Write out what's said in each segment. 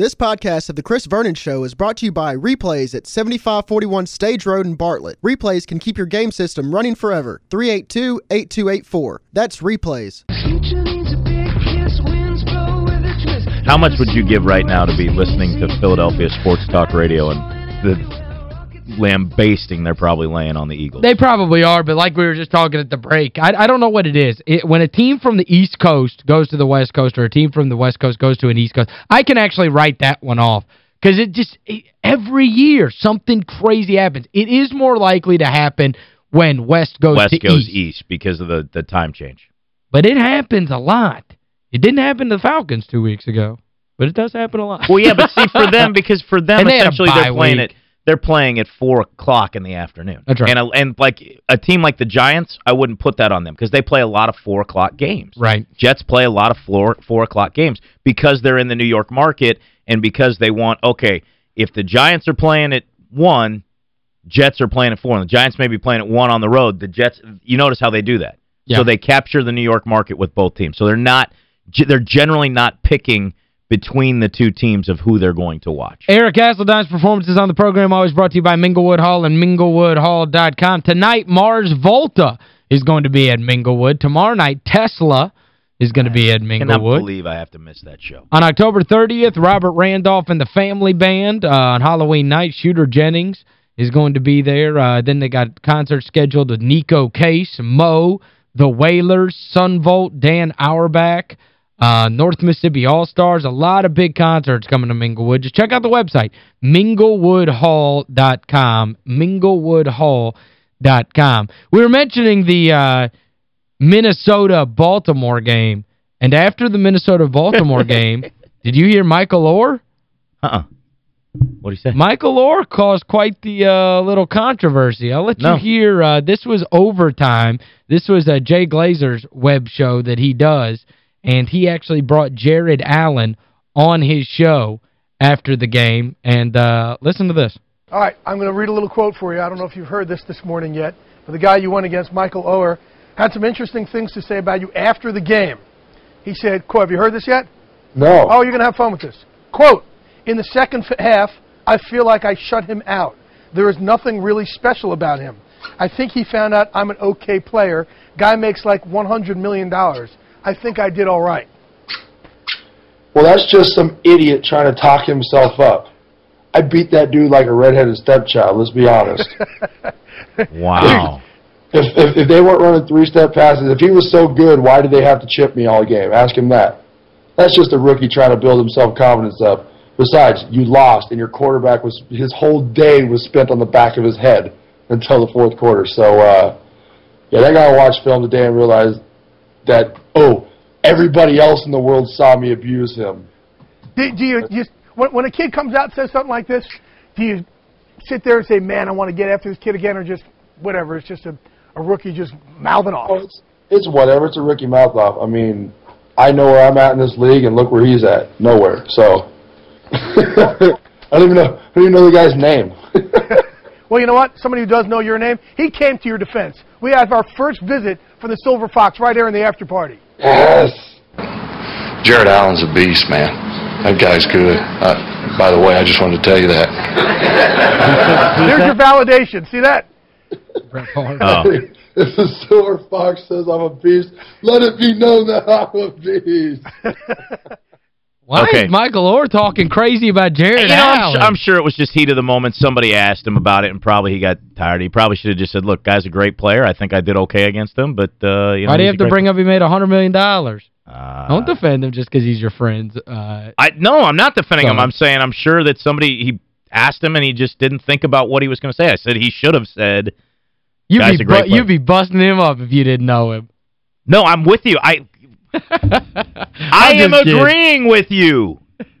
This podcast of The Chris Vernon Show is brought to you by Replays at 7541 Stage Road in Bartlett. Replays can keep your game system running forever. 382-8284. That's Replays. How much would you give right now to be listening to Philadelphia Sports Talk Radio and the lambasting they're probably laying on the Eagles? They probably are, but like we were just talking at the break, I, I don't know what it is. It, when a team from the East Coast goes to the West Coast or a team from the West Coast goes to an East Coast, I can actually write that one off. Because it just, it, every year, something crazy happens. It is more likely to happen when West goes West to goes East. east because of the, the time change. But it happens a lot. It didn't happen to the Falcons two weeks ago, but it does happen a lot. Well, yeah, but see, for them, because for them, And they had a essentially, they're playing week. it they're playing at 4 o'clock in the afternoon. That's right. And, a, and like a team like the Giants, I wouldn't put that on them because they play a lot of 4 o'clock games. Right. Jets play a lot of 4, 4 o'clock games because they're in the New York market and because they want, okay, if the Giants are playing at 1, Jets are playing at 4, and the Giants may be playing at 1 on the road, the Jets, you notice how they do that. Yeah. So they capture the New York market with both teams. So they're not, they're generally not picking between the two teams of who they're going to watch. Eric Hasseldine's performances on the program always brought to you by Minglewood Hall and minglewoodhall.com. Tonight, Mars Volta is going to be at Minglewood. Tomorrow night, Tesla is going to be at I cannot Minglewood. believe I have to miss that show. On October 30th, Robert Randolph and the Family Band uh, on Halloween night. Shooter Jennings is going to be there. Uh, then they got concerts scheduled with Neko Case, Mo, The Wailers, Sunvolt, Dan Auerbach, uh, North Mississippi All-Stars. A lot of big concerts coming to Minglewood. Just check out the website, minglewoodhall.com, minglewoodhall.com. We were mentioning the uh, Minnesota-Baltimore game, and after the Minnesota-Baltimore game, did you hear Michael Oher? Uh-uh. What do you say? Michael Oher caused quite the uh, little controversy. I'll let No. you hear. Uh, this was overtime. This was uh, Jay Glazer's web show that he does, and he actually brought Jared Allen on his show after the game. And uh, listen to this. All right, I'm going to read a little quote for you. I don't know if you've heard this this morning yet, but the guy you went against, Michael Oher, had some interesting things to say about you after the game. He said, quote, have you heard this yet? No. Oh, you're going to have fun with this. Quote, in the second half, I feel like I shut him out. There is nothing really special about him. I think he found out I'm an okay player. Guy makes like $100 million. I think I did all right. Well, that's just some idiot trying to talk himself up. I beat that dude like a redheaded stepchild, let's be honest. Wow. if, if, if they weren't running three-step passes, if he was so good, why did they have to chip me all game? Ask him that. That's just a rookie trying to build himself confidence up. Besides, you lost, and your quarterback was his whole day was spent on the back of his head until the fourth quarter. So, uh, yeah, that guy watched film today and realized that oh, everybody else in the world saw me abuse him. Do, do you, you when, when a kid comes out and says something like this, do you sit there and say, "Man, I want to get after this kid again," or just whatever? It's just a, a rookie just mouthing off. Oh, it's, it's whatever. It's a rookie mouth off. I mean, I know where I'm at in this league, and look where he's at. Nowhere. So, I don't even know. I don't even know the guy's name. Well, you know what? Somebody who does know your name, he came to your defense. We have our first visit from the Silver Fox right here in the after party. yes. Jared Allen's a beast, man. That guy's good. Uh, by the way, I just wanted to tell you that. There's your validation. See that? Brett Favre. Oh. If the silver fox says I'm a beast, let it be known that I'm a beast. Why Okay. is Michael Oher talking crazy about Jared You know, I'm, Allen? I'm sure it was just heat of the moment. Somebody asked him about it, and probably he got tired. He probably should have just said, look, guy's a great player. I think I did okay against him, but, uh, you know. Why do you have to bring up he made a 100 million? dollars? Uh, Don't defend him just because he's your friend. Uh, I No, I'm not defending him. I'm saying I'm sure that somebody, he asked him, and he just didn't think about what he was going to say. I said he should have said, you'd, be player. you'd be busting him up if you didn't know him. no, I'm with you. I I am kidding. agreeing with you.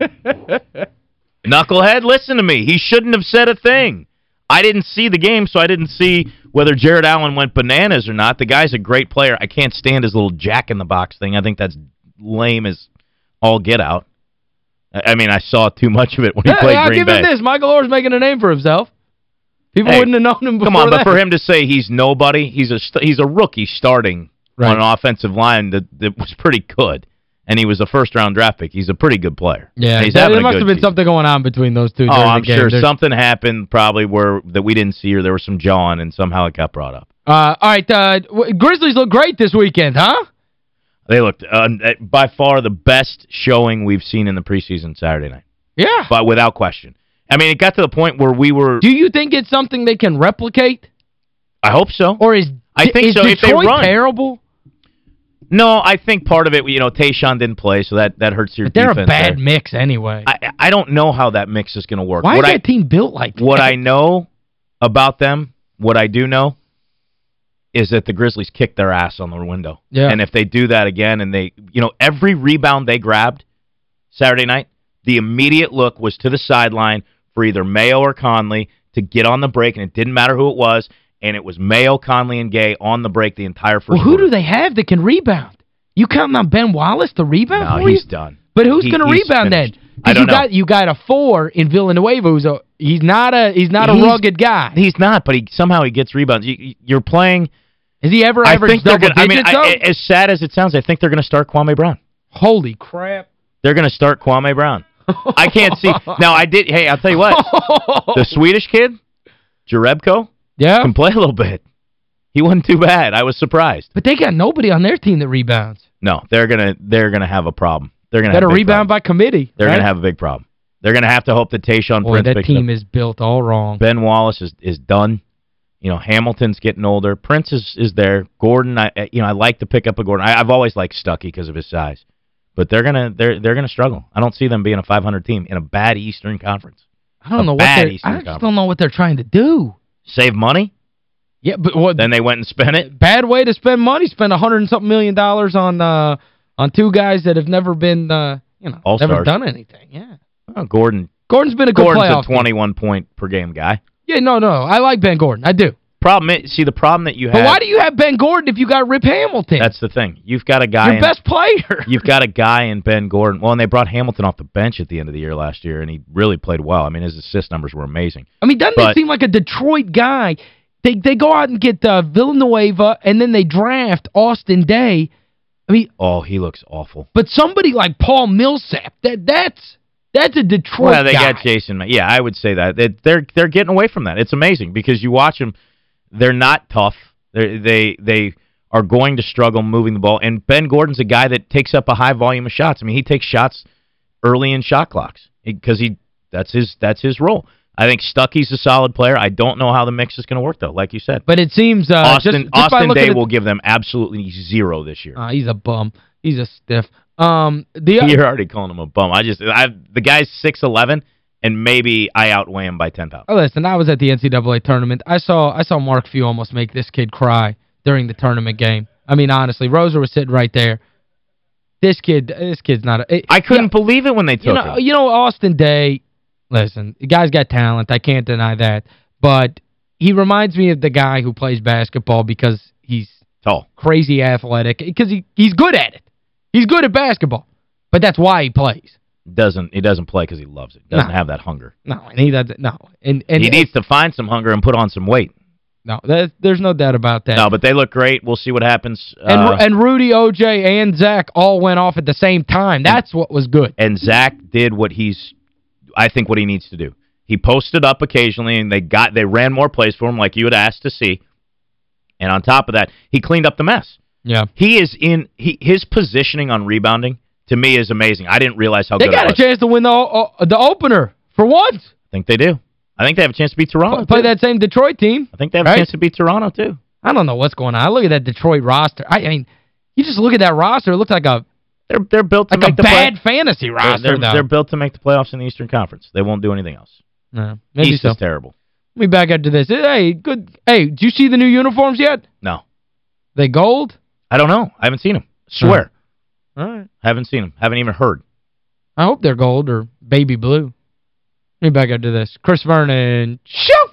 Knucklehead, listen to me. He shouldn't have said a thing. I didn't see the game, so I didn't see whether Jared Allen went bananas or not. The guy's a great player. I can't stand his little jack-in-the-box thing. I think that's lame as all get out. I mean, I saw too much of it when he Hey, played I'll give Bay. him this. Michael Oher's making a name for himself. People Hey, wouldn't have known him before Come on, but for him to say he's nobody, he's a he's a rookie starting Right. on an offensive line that, that was pretty good. and he was a first-round draft pick. He's a pretty good player. Yeah, he's there, must have been season. something going on between those two. during I'm the game. sure There's- something happened probably where that we didn't see or there was some jawing and somehow it got brought up. Uh, all right, uh, Grizzlies look great this weekend, huh? They looked uh, by far the best showing we've seen in the preseason Saturday night, Yeah. but without question. I mean, it got to the point where we were Do you think it's something they can replicate? I hope so. Or is, I think is so, if they run. terrible? No, I think part of it, you know, Tayshaun didn't play, so that that hurts your But they're a bad there. mix anyway. I I don't know how that mix is going to work. Why what is I that team built like that? what I know about them, what I do know is that the Grizzlies kicked their ass on the window. Yeah. And if they do that again and they, you know, every rebound they grabbed Saturday night, the immediate look was to the sideline for either Mayo or Conley to get on the break, and it didn't matter who it was, and it was Mayo, Conley, and Gay on the break the entire first Well, who quarter. do they have that can rebound? You counting on Ben Wallace to rebound No, he's you? done. But who's He- going to rebound finished. then? I don't you know. got you got a four in Villanueva who's a he's not a he's not a He's- rugged guy. He's not, but he somehow he gets rebounds. You, you're playing Has he ever I averaged double gonna, I mean, I, as sad as it sounds, I think they're going to start Kwame Brown. Holy crap. They're going to start Kwame Brown. I can't see. Now, I did. Hey, I'll tell you what. The Swedish kid, Jerebko, yeah. can play a little bit. He wasn't too bad. I was surprised. But they got nobody on their team that rebounds. No, they're going to they're going to have a problem. They're going to have a rebound problem. by committee. They're right? going to have a big problem. They're going to have to hope that Tayshaun Boy, Prince that team is built all wrong. Ben Wallace is is done. You know, Hamilton's getting older. Prince is is there. Gordon, I you know, I like to pick up a Gordon. I, I've always liked Stuckey because of his size. But they're going to they're they're going to struggle. I don't see them being a 500 team in a bad Eastern Conference. I don't a know what they're I just don't know what they're trying to do. Save money? Yeah, but what Then they went and spent it. bad way to spend money. Spend a hundred and something million dollars on uh on two guys that have never been uh you know All-stars. never done anything. Yeah. Oh, Gordon Gordon's been a good Gordon's playoff. a 21 point per game guy. Yeah, no, no. I like Ben Gordon. I do. Problem is, see the problem that you have But why do you have Ben Gordon if you got Rip Hamilton? That's the thing. You've got a guy your best player. You've got a guy in Ben Gordon. Well, and they brought Hamilton off the bench at the end of the year last year and he really played well. I mean, his assist numbers were amazing. I mean, doesn't But- it seem like a Detroit guy? They they go out and get uh, Villanueva and then they draft Austin Daye. I mean, Oh, he looks awful. but somebody like Paul Millsap, that that's that's a Detroit Well, they guy. got Jason. Yeah, I would say that. They, they're they're getting away from that. It's amazing because you watch them. They're not tough. They're, they they are going to struggle moving the ball. And Ben Gordon's a guy that takes up a high volume of shots. I mean, he takes shots early in shot clocks because he that's his that's his role. I think Stuckey's a solid player. I don't know how the mix is going to work though. Like you said, But it seems uh, Austin just, just Austin Daye at- will give them absolutely zero this year. Uh, he's a bum. He's a stiff. Um, the You're already calling him a bum. I just I the guy's 6'11 and maybe I outweigh him by 10 pounds. Oh, listen, I was at the NCAA tournament. I saw I saw Mark Few almost make this kid cry during the tournament game. I mean, honestly, Rosa was sitting right there. This kid, this kid's not I couldn't believe it when they took you know, him. you know, Austin Daye, listen, the guy's got talent. I can't deny that. But he reminds me of the guy who plays basketball because he's Tall. crazy athletic. Because he, he's good at it. He's good at basketball. But that's why he plays. Doesn't he doesn't play because he loves it. Doesn't No. have that hunger. No, and he doesn't. No. And, and, he needs to find some hunger and put on some weight. No, that, there's no doubt about that. No, but they look great. We'll see what happens. And, Uh, and Rudy, OJ, and Zach all went off at the same time. That's what was good. and Zach did what he's I think what he needs to do. He posted up occasionally and they got they ran more plays for him like you had asked to see. And on top of that, he cleaned up the mess. Yeah. He is in he his positioning on rebounding to me is amazing. I didn't realize how They good it got a chance to win the o- the opener for once. I think they do. I think they have a chance to beat Toronto. Play too. that same Detroit team. I think they have right? a chance to beat Toronto too. I don't know what's going on. I look at that Detroit roster. I, I mean, you just look at that roster. It looks like a They're they're built to like a make the bad play- fantasy They're, roster, they're, though. they're built to make the playoffs in the Eastern Conference. They won't do anything else. No, maybe East so. is terrible. Let me back up to this. Hey, good. Hey, did you see the new uniforms yet? No. They gold? I don't know. I haven't seen them. Swear. All right. Haven't seen them. Haven't even heard. I hope they're gold or baby blue. Let me back up to this. Chris Vernon. Shoo!